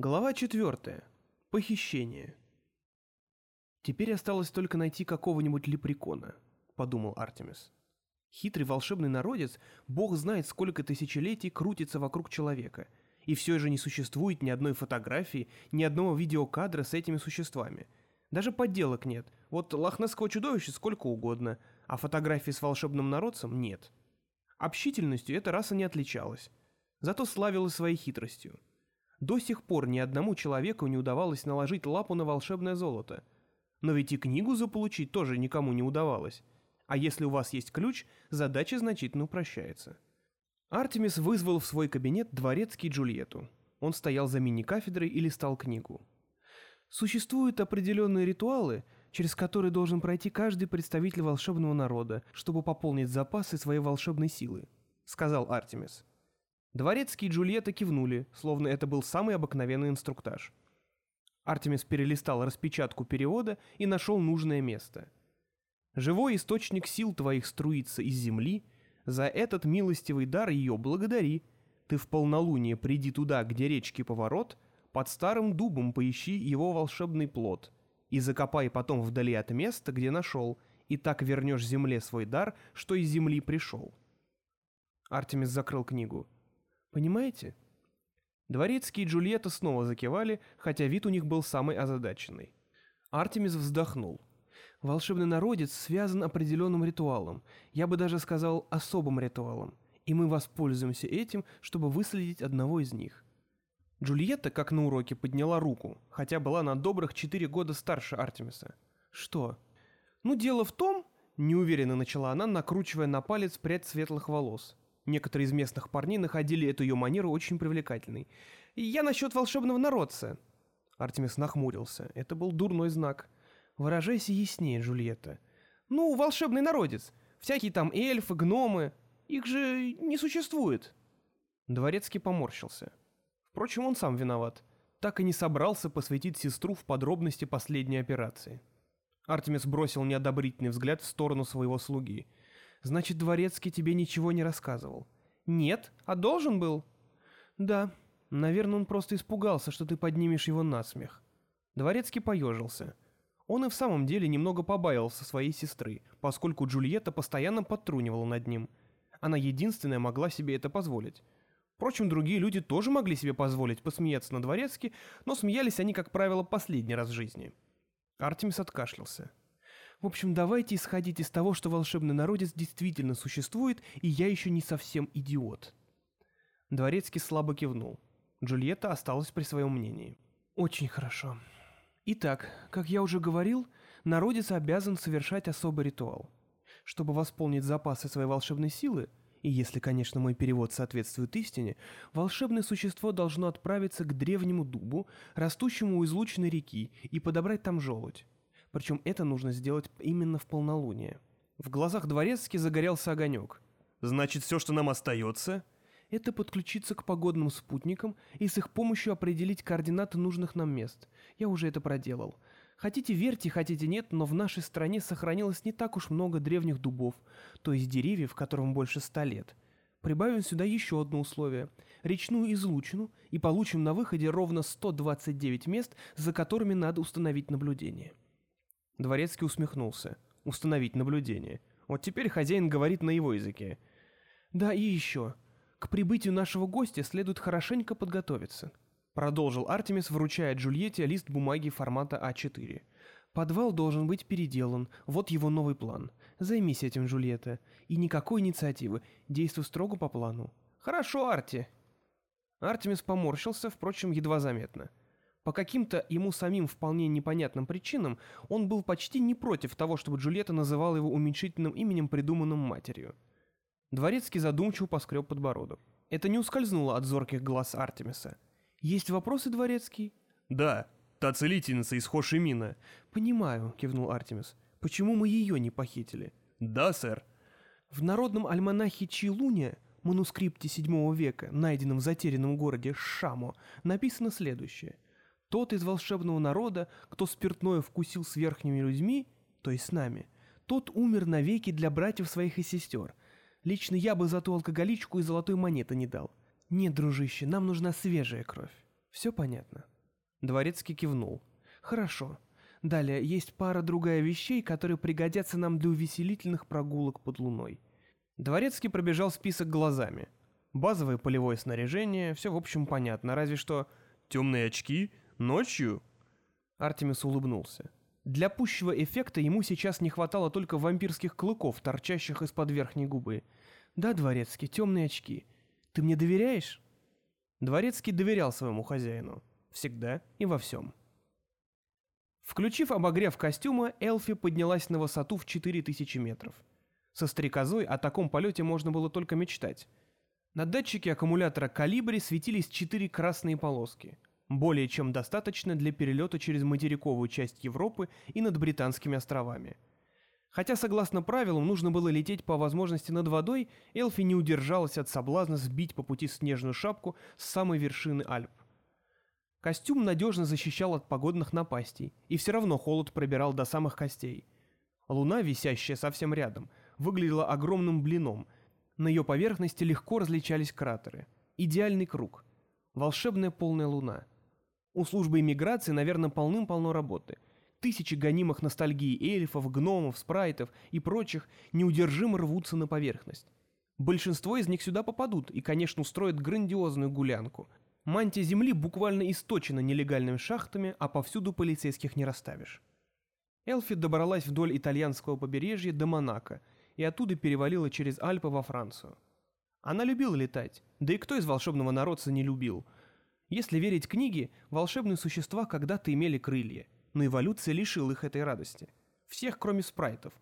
Глава четвертая. Похищение. «Теперь осталось только найти какого-нибудь лепрекона», — подумал Артемис. Хитрый волшебный народец, бог знает сколько тысячелетий, крутится вокруг человека, и все же не существует ни одной фотографии, ни одного видеокадра с этими существами. Даже подделок нет, вот лохнесского чудовища сколько угодно, а фотографии с волшебным народцем нет. Общительностью эта раса не отличалась, зато славилась своей хитростью. До сих пор ни одному человеку не удавалось наложить лапу на волшебное золото. Но ведь и книгу заполучить тоже никому не удавалось. А если у вас есть ключ, задача значительно упрощается. Артемис вызвал в свой кабинет дворецкий Джульетту. Он стоял за мини-кафедрой и листал книгу. Существуют определенные ритуалы, через которые должен пройти каждый представитель волшебного народа, чтобы пополнить запасы своей волшебной силы, сказал Артемис. Дворецкий и Джульетта кивнули, словно это был самый обыкновенный инструктаж. Артемис перелистал распечатку перевода и нашел нужное место. «Живой источник сил твоих струится из земли, за этот милостивый дар ее благодари. Ты в полнолуние приди туда, где речки поворот, под старым дубом поищи его волшебный плод, и закопай потом вдали от места, где нашел, и так вернешь земле свой дар, что из земли пришел». Артемис закрыл книгу. Понимаете? Дворецкий и Джульетта снова закивали, хотя вид у них был самый озадаченный. Артемис вздохнул. Волшебный народец связан определенным ритуалом, я бы даже сказал особым ритуалом, и мы воспользуемся этим, чтобы выследить одного из них. Джульетта, как на уроке, подняла руку, хотя была на добрых четыре года старше Артемиса. «Что?» «Ну, дело в том...» — неуверенно начала она, накручивая на палец прядь светлых волос. Некоторые из местных парней находили эту ее манеру очень привлекательной. «Я насчет волшебного народца». Артемис нахмурился. Это был дурной знак. «Выражайся яснее, Джульетта». «Ну, волшебный народец. Всякие там эльфы, гномы. Их же не существует». Дворецкий поморщился. Впрочем, он сам виноват. Так и не собрался посвятить сестру в подробности последней операции. Артемис бросил неодобрительный взгляд в сторону своего слуги – Значит, Дворецкий тебе ничего не рассказывал. Нет, а должен был? Да. Наверное, он просто испугался, что ты поднимешь его на смех. Дворецкий поежился. Он и в самом деле немного побаивался своей сестры, поскольку Джульетта постоянно подтрунивала над ним. Она единственная могла себе это позволить. Впрочем, другие люди тоже могли себе позволить посмеяться на Дворецке, но смеялись они, как правило, последний раз в жизни. Артемис откашлялся. В общем, давайте исходить из того, что волшебный народец действительно существует, и я еще не совсем идиот». Дворецкий слабо кивнул. Джульетта осталась при своем мнении. «Очень хорошо. Итак, как я уже говорил, народец обязан совершать особый ритуал. Чтобы восполнить запасы своей волшебной силы, и если, конечно, мой перевод соответствует истине, волшебное существо должно отправиться к древнему дубу, растущему у излученной реки, и подобрать там желудь. Причем это нужно сделать именно в полнолуние. В глазах дворецки загорелся огонек. «Значит, все, что нам остается...» это подключиться к погодным спутникам и с их помощью определить координаты нужных нам мест. Я уже это проделал. Хотите верьте, хотите нет, но в нашей стране сохранилось не так уж много древних дубов, то есть деревьев, которым больше ста лет. Прибавим сюда еще одно условие – речную излучину, и получим на выходе ровно 129 мест, за которыми надо установить наблюдение. Дворецкий усмехнулся. Установить наблюдение. Вот теперь хозяин говорит на его языке. Да и еще. К прибытию нашего гостя следует хорошенько подготовиться. Продолжил Артемис, вручая Джульетте лист бумаги формата А4. Подвал должен быть переделан, вот его новый план. Займись этим, Джульетта. И никакой инициативы, действуй строго по плану. Хорошо, Арти. Артемис поморщился, впрочем, едва заметно. По каким-то ему самим вполне непонятным причинам он был почти не против того, чтобы Джульетта называла его уменьшительным именем, придуманным матерью. Дворецкий задумчиво поскреб подбородок. Это не ускользнуло от зорких глаз Артемиса. «Есть вопросы, Дворецкий?» «Да, та целительница из Хошимина». «Понимаю», — кивнул Артемис. «Почему мы ее не похитили?» «Да, сэр». В народном альманахе Чилуня, манускрипте VII века, найденном в затерянном городе Шамо, написано следующее — тот из волшебного народа, кто спиртное вкусил с верхними людьми, то есть с нами, тот умер навеки для братьев своих и сестер. Лично я бы за ту алкоголичку и золотой монеты не дал. Нет, дружище, нам нужна свежая кровь. Все понятно. Дворецкий кивнул. Хорошо. Далее, есть пара другая вещей, которые пригодятся нам для увеселительных прогулок под луной. Дворецкий пробежал список глазами. Базовое полевое снаряжение, все в общем понятно, разве что... Темные очки? Ночью? Артемис улыбнулся. Для пущего эффекта ему сейчас не хватало только вампирских клыков, торчащих из-под верхней губы. «Да, Дворецкий, темные очки. Ты мне доверяешь?» Дворецкий доверял своему хозяину. Всегда и во всем. Включив обогрев костюма, Элфи поднялась на высоту в 4000 метров. Со стрекозой о таком полете можно было только мечтать. На датчике аккумулятора «Калибри» светились четыре красные полоски. Более чем достаточно для перелета через материковую часть Европы и над Британскими островами – Хотя, согласно правилам, нужно было лететь по возможности над водой, Элфи не удержалась от соблазна сбить по пути снежную шапку с самой вершины Альп. Костюм надежно защищал от погодных напастей, и все равно холод пробирал до самых костей. Луна, висящая совсем рядом, выглядела огромным блином. На ее поверхности легко различались кратеры. Идеальный круг. Волшебная полная луна. У службы иммиграции, наверное, полным-полно работы – Тысячи гонимых ностальгией эльфов, гномов, спрайтов и прочих неудержимо рвутся на поверхность. Большинство из них сюда попадут и, конечно, устроят грандиозную гулянку. Мантия Земли буквально источена нелегальными шахтами, а повсюду полицейских не расставишь. Элфи добралась вдоль итальянского побережья до Монако и оттуда перевалила через Альпы во Францию. Она любила летать, да и кто из волшебного народца не любил. Если верить книге, волшебные существа когда-то имели крылья – но эволюция лишила их этой радости. Всех, кроме спрайтов.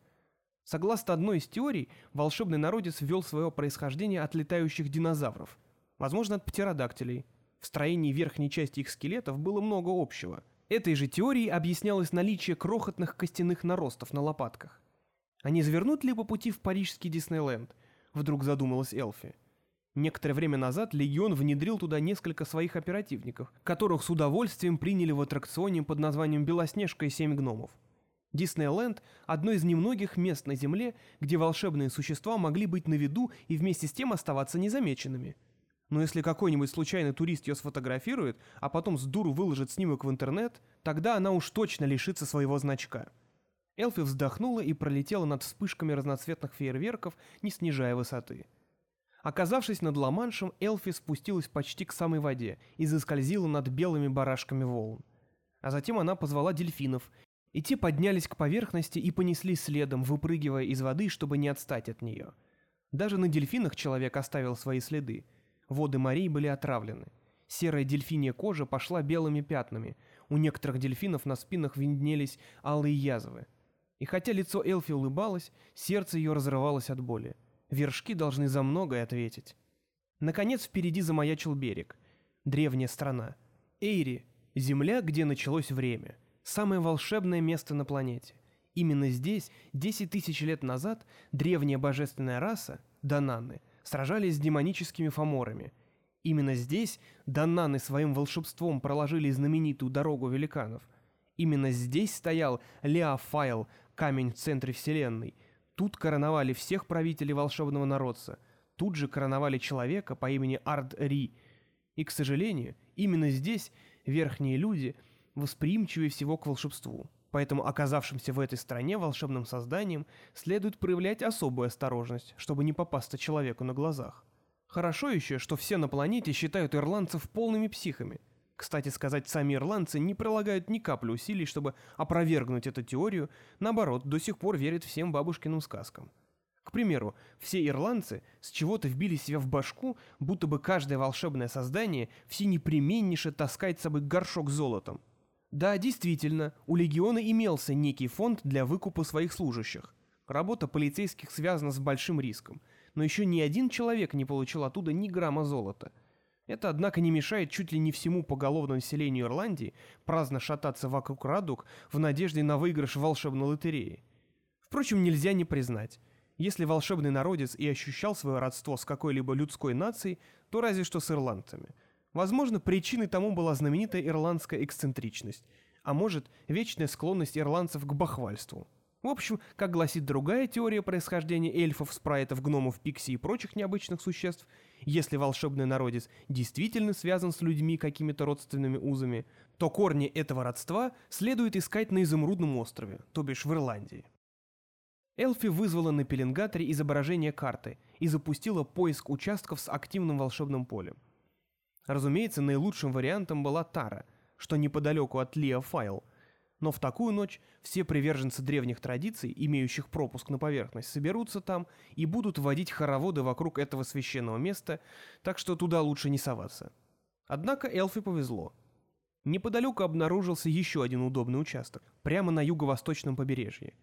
Согласно одной из теорий, волшебный народец ввел свое происхождение от летающих динозавров. Возможно, от птеродактилей. В строении верхней части их скелетов было много общего. Этой же теорией объяснялось наличие крохотных костяных наростов на лопатках. Они завернут ли по пути в парижский Диснейленд? Вдруг задумалась Элфи. Некоторое время назад Легион внедрил туда несколько своих оперативников, которых с удовольствием приняли в аттракционе под названием «Белоснежка и семь гномов». Диснейленд – одно из немногих мест на Земле, где волшебные существа могли быть на виду и вместе с тем оставаться незамеченными. Но если какой-нибудь случайный турист ее сфотографирует, а потом с дуру выложит снимок в интернет, тогда она уж точно лишится своего значка. Элфи вздохнула и пролетела над вспышками разноцветных фейерверков, не снижая высоты. Оказавшись над Ла-Маншем, Элфи спустилась почти к самой воде и заскользила над белыми барашками волн. А затем она позвала дельфинов, и те поднялись к поверхности и понесли следом, выпрыгивая из воды, чтобы не отстать от нее. Даже на дельфинах человек оставил свои следы. Воды морей были отравлены. Серая дельфинья кожа пошла белыми пятнами. У некоторых дельфинов на спинах виднелись алые язвы. И хотя лицо Элфи улыбалось, сердце ее разрывалось от боли. Вершки должны за многое ответить. Наконец впереди замаячил берег. Древняя страна. Эйри, земля, где началось время. Самое волшебное место на планете. Именно здесь, 10 тысяч лет назад, древняя божественная раса, Дананы, сражались с демоническими фаморами. Именно здесь Дананы своим волшебством проложили знаменитую дорогу великанов. Именно здесь стоял Леофайл, камень в центре Вселенной – Тут короновали всех правителей волшебного народца. Тут же короновали человека по имени Ард-Ри. И, к сожалению, именно здесь верхние люди восприимчивее всего к волшебству. Поэтому оказавшимся в этой стране волшебным созданием следует проявлять особую осторожность, чтобы не попасться человеку на глазах. Хорошо еще, что все на планете считают ирландцев полными психами – кстати сказать, сами ирландцы не прилагают ни капли усилий, чтобы опровергнуть эту теорию, наоборот, до сих пор верят всем бабушкиным сказкам. К примеру, все ирландцы с чего-то вбили себя в башку, будто бы каждое волшебное создание все непременнейше таскает с собой горшок золотом. Да, действительно, у легиона имелся некий фонд для выкупа своих служащих. Работа полицейских связана с большим риском, но еще ни один человек не получил оттуда ни грамма золота – это, однако, не мешает чуть ли не всему поголовному населению Ирландии праздно шататься вокруг радуг в надежде на выигрыш волшебной лотереи. Впрочем, нельзя не признать. Если волшебный народец и ощущал свое родство с какой-либо людской нацией, то разве что с ирландцами. Возможно, причиной тому была знаменитая ирландская эксцентричность, а может, вечная склонность ирландцев к бахвальству. В общем, как гласит другая теория происхождения эльфов, спрайтов, гномов, пикси и прочих необычных существ, если волшебный народец действительно связан с людьми какими-то родственными узами, то корни этого родства следует искать на Изумрудном острове, то бишь в Ирландии. Элфи вызвала на пеленгаторе изображение карты и запустила поиск участков с активным волшебным полем. Разумеется, наилучшим вариантом была Тара, что неподалеку от Лиа но в такую ночь все приверженцы древних традиций, имеющих пропуск на поверхность, соберутся там и будут водить хороводы вокруг этого священного места, так что туда лучше не соваться. Однако Элфи повезло. Неподалеку обнаружился еще один удобный участок, прямо на юго-восточном побережье.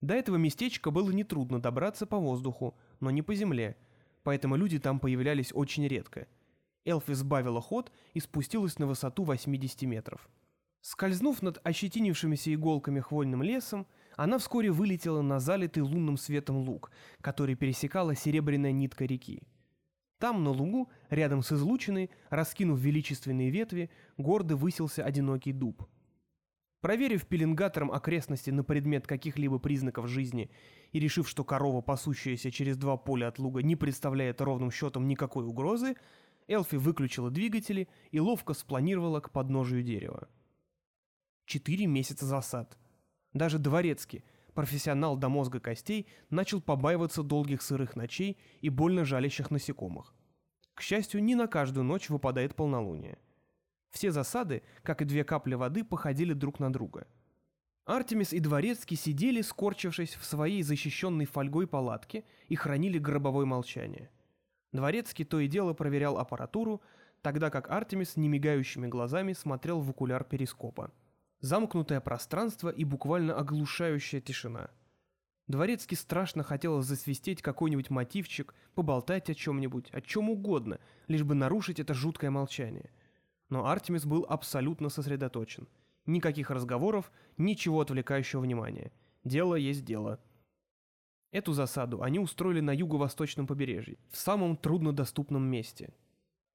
До этого местечка было нетрудно добраться по воздуху, но не по земле, поэтому люди там появлялись очень редко. Элфи сбавила ход и спустилась на высоту 80 метров. Скользнув над ощетинившимися иголками хвойным лесом, она вскоре вылетела на залитый лунным светом луг, который пересекала серебряная нитка реки. Там, на лугу, рядом с излучиной, раскинув величественные ветви, гордо высился одинокий дуб. Проверив пеленгатором окрестности на предмет каких-либо признаков жизни и решив, что корова, пасущаяся через два поля от луга, не представляет ровным счетом никакой угрозы, Элфи выключила двигатели и ловко спланировала к подножию дерева. Четыре месяца засад. Даже Дворецкий, профессионал до мозга костей, начал побаиваться долгих сырых ночей и больно жалящих насекомых. К счастью, не на каждую ночь выпадает полнолуние. Все засады, как и две капли воды, походили друг на друга. Артемис и Дворецкий сидели, скорчившись в своей защищенной фольгой палатке и хранили гробовое молчание. Дворецкий то и дело проверял аппаратуру, тогда как Артемис немигающими глазами смотрел в окуляр перископа замкнутое пространство и буквально оглушающая тишина. Дворецкий страшно хотел засвистеть какой-нибудь мотивчик, поболтать о чем-нибудь, о чем угодно, лишь бы нарушить это жуткое молчание. Но Артемис был абсолютно сосредоточен. Никаких разговоров, ничего отвлекающего внимания. Дело есть дело. Эту засаду они устроили на юго-восточном побережье, в самом труднодоступном месте –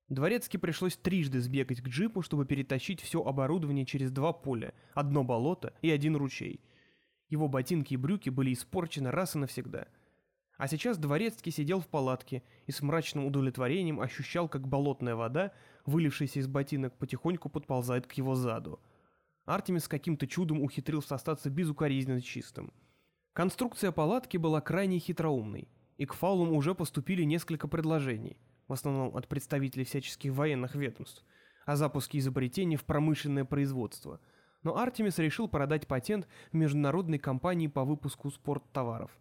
Дворецки пришлось трижды сбегать к джипу, чтобы перетащить все оборудование через два поля, одно болото и один ручей. Его ботинки и брюки были испорчены раз и навсегда. А сейчас Дворецкий сидел в палатке и с мрачным удовлетворением ощущал, как болотная вода, вылившаяся из ботинок, потихоньку подползает к его заду. Артемис каким-то чудом ухитрился остаться безукоризненно чистым. Конструкция палатки была крайне хитроумной, и к фаулам уже поступили несколько предложений – в основном от представителей всяческих военных ведомств, о запуске изобретений в промышленное производство. Но Артемис решил продать патент международной компании по выпуску спорттоваров.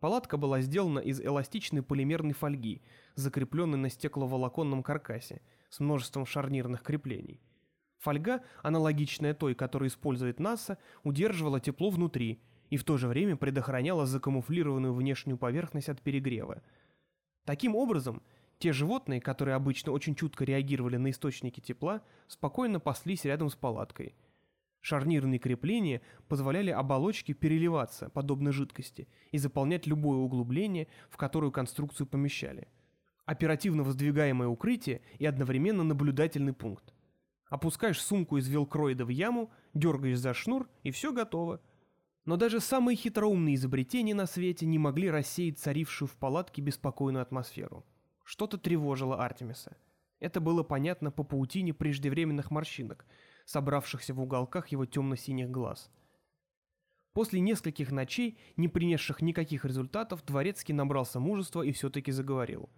Палатка была сделана из эластичной полимерной фольги, закрепленной на стекловолоконном каркасе, с множеством шарнирных креплений. Фольга, аналогичная той, которую использует НАСА, удерживала тепло внутри и в то же время предохраняла закамуфлированную внешнюю поверхность от перегрева. Таким образом, те животные, которые обычно очень чутко реагировали на источники тепла, спокойно паслись рядом с палаткой. Шарнирные крепления позволяли оболочке переливаться, подобно жидкости, и заполнять любое углубление, в которую конструкцию помещали. Оперативно воздвигаемое укрытие и одновременно наблюдательный пункт. Опускаешь сумку из велкроида в яму, дергаешь за шнур, и все готово. Но даже самые хитроумные изобретения на свете не могли рассеять царившую в палатке беспокойную атмосферу. Что-то тревожило Артемиса. Это было понятно по паутине преждевременных морщинок, собравшихся в уголках его темно-синих глаз. После нескольких ночей, не принесших никаких результатов, Дворецкий набрался мужества и все-таки заговорил.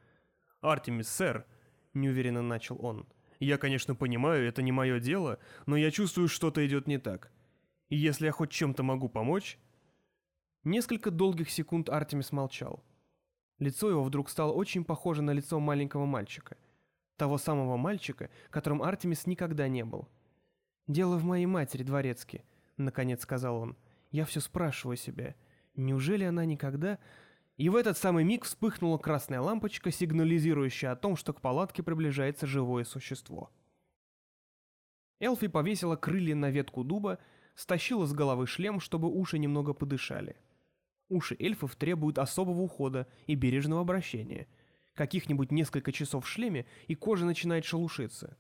«Артемис, сэр», — неуверенно начал он, — «я, конечно, понимаю, это не мое дело, но я чувствую, что-то идет не так. И если я хоть чем-то могу помочь...» Несколько долгих секунд Артемис молчал. Лицо его вдруг стало очень похоже на лицо маленького мальчика. Того самого мальчика, которым Артемис никогда не был. «Дело в моей матери, дворецкий», — наконец сказал он. «Я все спрашиваю себя, неужели она никогда...» И в этот самый миг вспыхнула красная лампочка, сигнализирующая о том, что к палатке приближается живое существо. Элфи повесила крылья на ветку дуба, стащила с головы шлем, чтобы уши немного подышали. Уши эльфов требуют особого ухода и бережного обращения. Каких-нибудь несколько часов в шлеме, и кожа начинает шелушиться.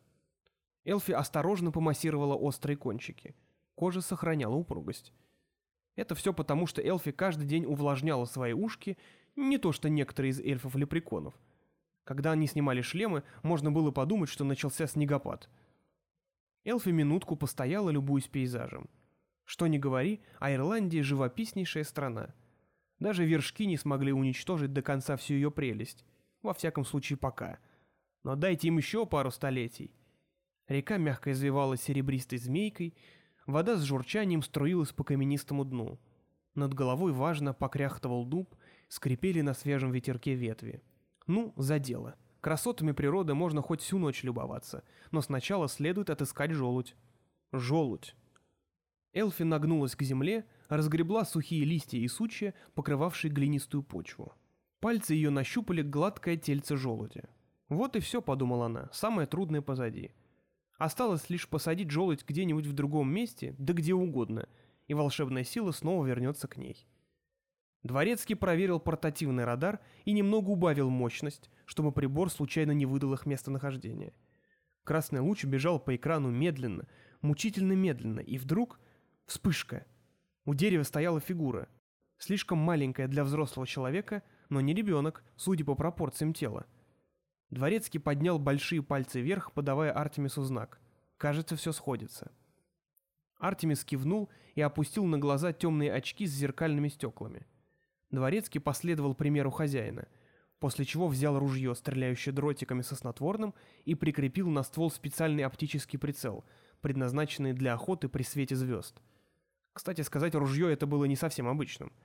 Элфи осторожно помассировала острые кончики. Кожа сохраняла упругость. Это все потому, что Элфи каждый день увлажняла свои ушки, не то что некоторые из эльфов-лепреконов. Когда они снимали шлемы, можно было подумать, что начался снегопад. Элфи минутку постояла, любуясь пейзажем. Что ни говори, а Ирландия — живописнейшая страна. Даже вершки не смогли уничтожить до конца всю ее прелесть. Во всяком случае, пока. Но дайте им еще пару столетий. Река мягко извивалась серебристой змейкой, вода с журчанием струилась по каменистому дну. Над головой важно покряхтывал дуб, скрипели на свежем ветерке ветви. Ну, за дело. Красотами природы можно хоть всю ночь любоваться, но сначала следует отыскать желудь. Желудь. Элфи нагнулась к земле, разгребла сухие листья и сучья, покрывавшие глинистую почву. Пальцы ее нащупали гладкое тельце желудя. «Вот и все», — подумала она, — «самое трудное позади». Осталось лишь посадить желудь где-нибудь в другом месте, да где угодно, и волшебная сила снова вернется к ней. Дворецкий проверил портативный радар и немного убавил мощность, чтобы прибор случайно не выдал их местонахождение. Красный луч бежал по экрану медленно, мучительно медленно, и вдруг вспышка. У дерева стояла фигура. Слишком маленькая для взрослого человека, но не ребенок, судя по пропорциям тела. Дворецкий поднял большие пальцы вверх, подавая Артемису знак. Кажется, все сходится. Артемис кивнул и опустил на глаза темные очки с зеркальными стеклами. Дворецкий последовал примеру хозяина, после чего взял ружье, стреляющее дротиками со снотворным, и прикрепил на ствол специальный оптический прицел, предназначенный для охоты при свете звезд. Кстати сказать, ружье это было не совсем обычным –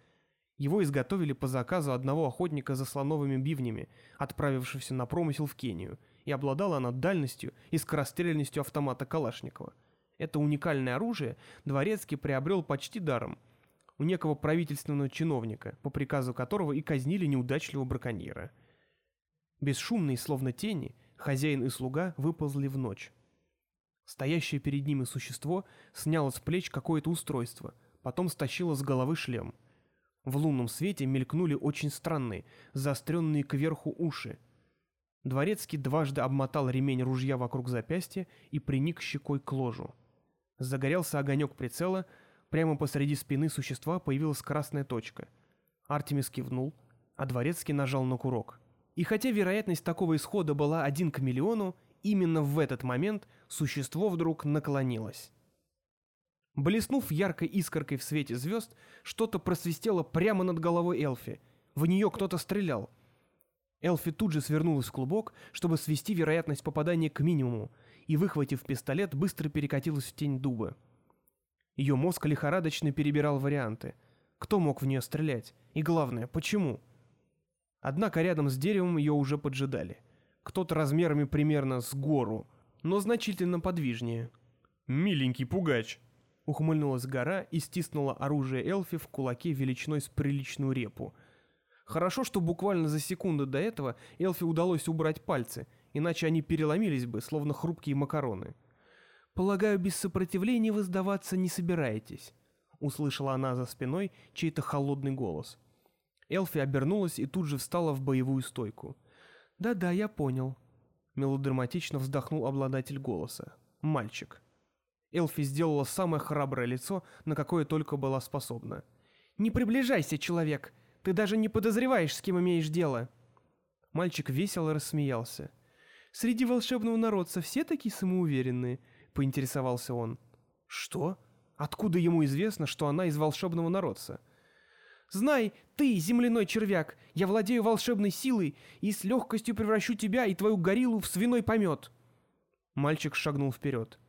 его изготовили по заказу одного охотника за слоновыми бивнями, отправившегося на промысел в Кению, и обладала она дальностью и скорострельностью автомата Калашникова. Это уникальное оружие Дворецкий приобрел почти даром, у некого правительственного чиновника, по приказу которого и казнили неудачливого браконьера. Бесшумные, словно тени, хозяин и слуга выползли в ночь. Стоящее перед ними существо сняло с плеч какое-то устройство, потом стащило с головы шлем – в лунном свете мелькнули очень странные, заостренные кверху уши. Дворецкий дважды обмотал ремень ружья вокруг запястья и приник щекой к ложу. Загорелся огонек прицела, прямо посреди спины существа появилась красная точка. Артемис кивнул, а Дворецкий нажал на курок. И хотя вероятность такого исхода была один к миллиону, именно в этот момент существо вдруг наклонилось. Блеснув яркой искоркой в свете звезд, что-то просвистело прямо над головой Элфи. В нее кто-то стрелял. Элфи тут же свернулась в клубок, чтобы свести вероятность попадания к минимуму, и, выхватив пистолет, быстро перекатилась в тень дуба. Ее мозг лихорадочно перебирал варианты. Кто мог в нее стрелять? И главное, почему? Однако рядом с деревом ее уже поджидали. Кто-то размерами примерно с гору, но значительно подвижнее. «Миленький пугач», Ухмыльнулась гора и стиснула оружие Элфи в кулаке величиной с приличную репу. Хорошо, что буквально за секунду до этого Элфи удалось убрать пальцы, иначе они переломились бы, словно хрупкие макароны. «Полагаю, без сопротивления вы сдаваться не собираетесь», — услышала она за спиной чей-то холодный голос. Элфи обернулась и тут же встала в боевую стойку. «Да-да, я понял», — мелодраматично вздохнул обладатель голоса. «Мальчик». Элфи сделала самое храброе лицо, на какое только была способна. «Не приближайся, человек! Ты даже не подозреваешь, с кем имеешь дело!» Мальчик весело рассмеялся. «Среди волшебного народца все такие самоуверенные?» — поинтересовался он. «Что? Откуда ему известно, что она из волшебного народца?» «Знай, ты, земляной червяк, я владею волшебной силой и с легкостью превращу тебя и твою гориллу в свиной помет!» Мальчик шагнул вперед.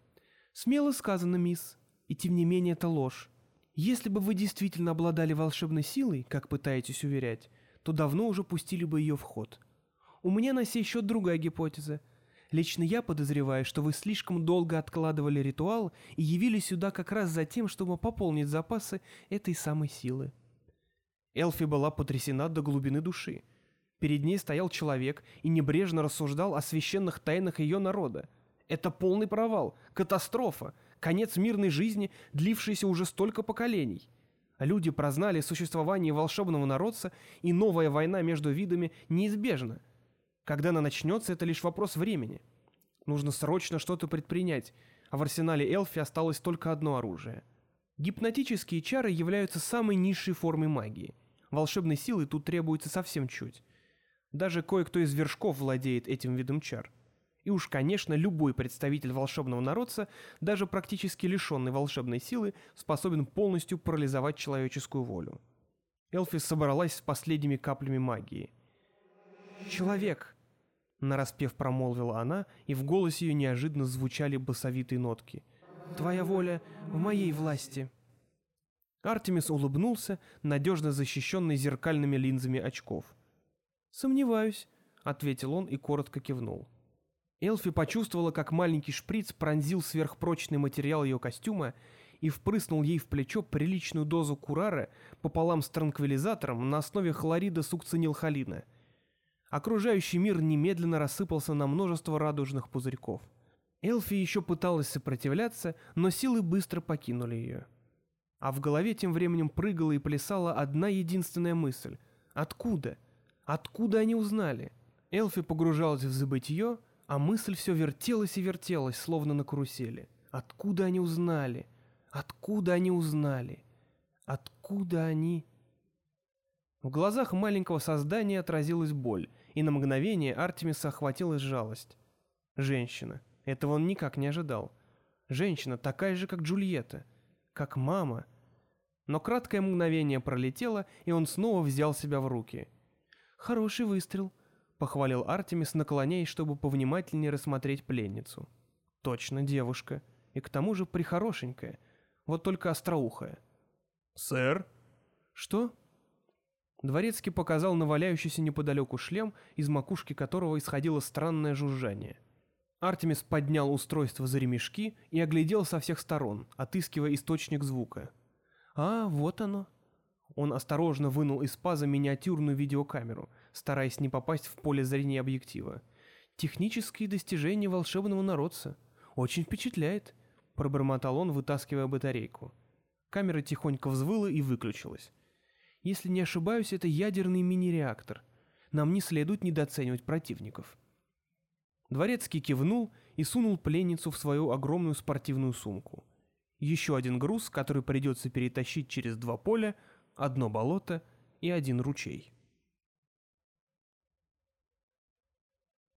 «Смело сказано, мисс. И тем не менее это ложь. Если бы вы действительно обладали волшебной силой, как пытаетесь уверять, то давно уже пустили бы ее в ход. У меня на сей счет другая гипотеза. Лично я подозреваю, что вы слишком долго откладывали ритуал и явились сюда как раз за тем, чтобы пополнить запасы этой самой силы». Элфи была потрясена до глубины души. Перед ней стоял человек и небрежно рассуждал о священных тайнах ее народа. Это полный провал, катастрофа, конец мирной жизни, длившейся уже столько поколений. Люди прознали существование волшебного народца, и новая война между видами неизбежна. Когда она начнется, это лишь вопрос времени. Нужно срочно что-то предпринять, а в арсенале Элфи осталось только одно оружие. Гипнотические чары являются самой низшей формой магии. Волшебной силы тут требуется совсем чуть. Даже кое-кто из вершков владеет этим видом чар. И уж, конечно, любой представитель волшебного народца, даже практически лишенный волшебной силы, способен полностью парализовать человеческую волю. Элфи собралась с последними каплями магии. «Человек!» — нараспев промолвила она, и в голосе ее неожиданно звучали басовитые нотки. «Твоя воля в моей власти!» Артемис улыбнулся, надежно защищенный зеркальными линзами очков. «Сомневаюсь», — ответил он и коротко кивнул. Элфи почувствовала, как маленький шприц пронзил сверхпрочный материал ее костюма и впрыснул ей в плечо приличную дозу курара пополам с транквилизатором на основе хлорида сукцинилхолина. Окружающий мир немедленно рассыпался на множество радужных пузырьков. Элфи еще пыталась сопротивляться, но силы быстро покинули ее. А в голове тем временем прыгала и плясала одна единственная мысль. Откуда? Откуда они узнали? Элфи погружалась в забытье, а мысль все вертелась и вертелась, словно на карусели. Откуда они узнали? Откуда они узнали? Откуда они... В глазах маленького создания отразилась боль, и на мгновение Артемиса охватилась жалость. Женщина. Этого он никак не ожидал. Женщина такая же, как Джульетта. Как мама. Но краткое мгновение пролетело, и он снова взял себя в руки. «Хороший выстрел», — похвалил Артемис, наклоняясь, чтобы повнимательнее рассмотреть пленницу. «Точно девушка. И к тому же прихорошенькая. Вот только остроухая». «Сэр?» «Что?» Дворецкий показал на валяющийся неподалеку шлем, из макушки которого исходило странное жужжание. Артемис поднял устройство за ремешки и оглядел со всех сторон, отыскивая источник звука. «А, вот оно». Он осторожно вынул из паза миниатюрную видеокамеру, стараясь не попасть в поле зрения объектива. «Технические достижения волшебного народца. Очень впечатляет», — пробормотал он, вытаскивая батарейку. Камера тихонько взвыла и выключилась. «Если не ошибаюсь, это ядерный мини-реактор. Нам не следует недооценивать противников». Дворецкий кивнул и сунул пленницу в свою огромную спортивную сумку. Еще один груз, который придется перетащить через два поля, одно болото и один ручей.